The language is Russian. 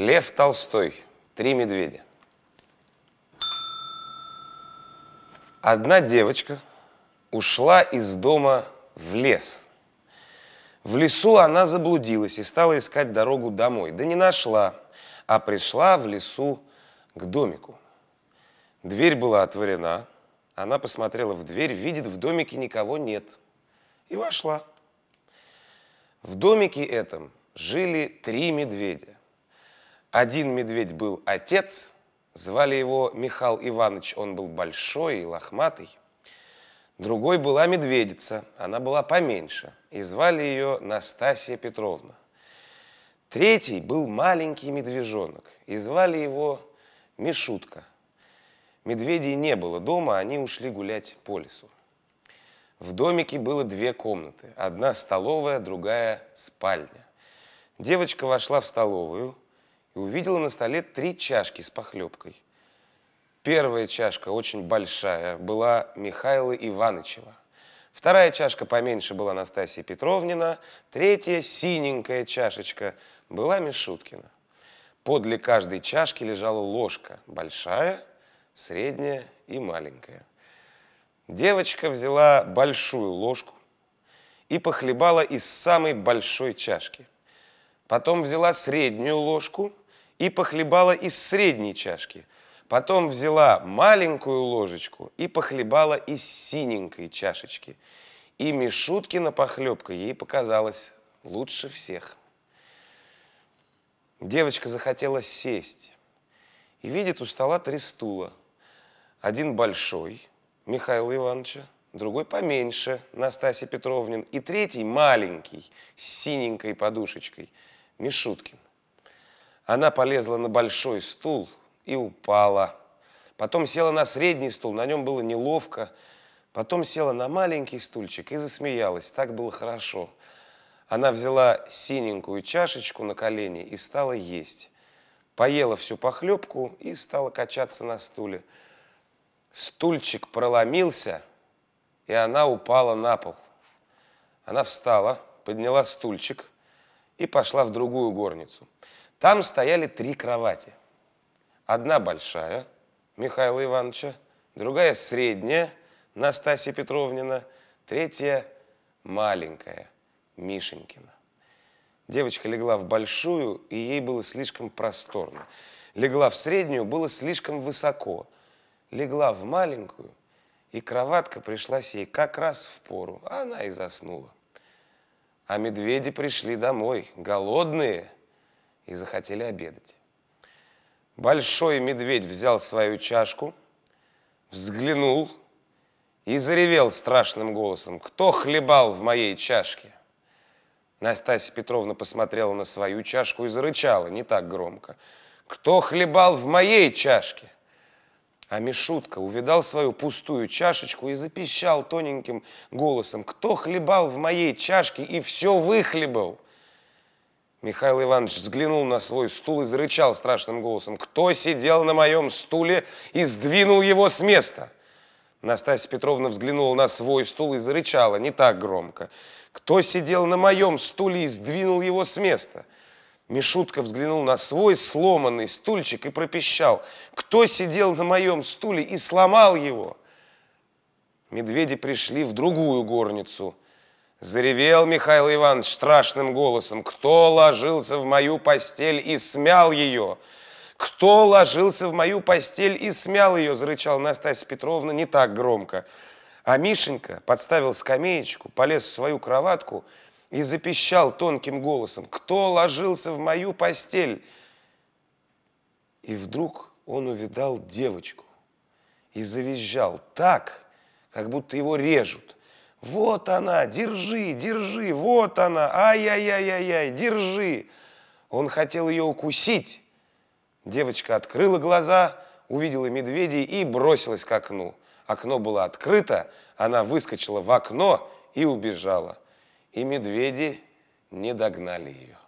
Лев Толстой. Три медведя. Одна девочка ушла из дома в лес. В лесу она заблудилась и стала искать дорогу домой. Да не нашла, а пришла в лесу к домику. Дверь была отворена. Она посмотрела в дверь, видит, в домике никого нет. И вошла. В домике этом жили три медведя. Один медведь был отец, звали его Михаил Иванович, он был большой и лохматый. Другой была медведица, она была поменьше, и звали ее Настасья Петровна. Третий был маленький медвежонок, и звали его Мишутка. Медведей не было дома, они ушли гулять по лесу. В домике было две комнаты. Одна столовая, другая спальня. Девочка вошла в столовую и увидела на столе три чашки с похлебкой. Первая чашка, очень большая, была Михаила Иванычева. Вторая чашка поменьше была Настасья Петровнина. Третья, синенькая чашечка, была Мишуткина. Подле каждой чашки лежала ложка, большая, средняя и маленькая. Девочка взяла большую ложку и похлебала из самой большой чашки. Потом взяла среднюю ложку и похлебала из средней чашки. Потом взяла маленькую ложечку и похлебала из синенькой чашечки. И Мишуткина похлебка ей показалась лучше всех. Девочка захотела сесть и видит у стола три стула. Один большой, Михаила Ивановича, другой поменьше, Настасья Петровнин, и третий маленький, с синенькой подушечкой, Мишуткин. Она полезла на большой стул и упала. Потом села на средний стул, на нем было неловко. Потом села на маленький стульчик и засмеялась, так было хорошо. Она взяла синенькую чашечку на колени и стала есть. Поела всю похлебку и стала качаться на стуле. Стульчик проломился, и она упала на пол. Она встала, подняла стульчик и пошла в другую горницу. Там стояли три кровати. Одна большая, Михаила Ивановича, другая средняя, Настасья Петровнина, третья маленькая, Мишенькина. Девочка легла в большую, и ей было слишком просторно. Легла в среднюю, было слишком высоко – легла в маленькую, и кроватка пришлась ей как раз в пору, она и заснула. А медведи пришли домой, голодные, и захотели обедать. Большой медведь взял свою чашку, взглянул и заревел страшным голосом. «Кто хлебал в моей чашке?» Настасья Петровна посмотрела на свою чашку и зарычала, не так громко. «Кто хлебал в моей чашке?» А Мишутка увидал свою пустую чашечку и запищал тоненьким голосом. «Кто хлебал в моей чашке и все выхлебал?» Михаил Иванович взглянул на свой стул и зарычал страшным голосом. «Кто сидел на моем стуле и сдвинул его с места?» Настасья Петровна взглянула на свой стул и зарычала, не так громко. «Кто сидел на моем стуле и сдвинул его с места?» Мишутка взглянул на свой сломанный стульчик и пропищал. Кто сидел на моем стуле и сломал его? Медведи пришли в другую горницу. Заревел Михаил Иванович страшным голосом. Кто ложился в мою постель и смял ее? Кто ложился в мою постель и смял ее? Зарычал Настасья Петровна не так громко. А Мишенька подставил скамеечку, полез в свою кроватку – и запищал тонким голосом, кто ложился в мою постель? И вдруг он увидал девочку и завизжал так, как будто его режут. Вот она, держи, держи, вот она, ай-яй-яй-яй, держи. Он хотел ее укусить. Девочка открыла глаза, увидела медведей и бросилась к окну. Окно было открыто, она выскочила в окно и убежала и медведи не догнали ее.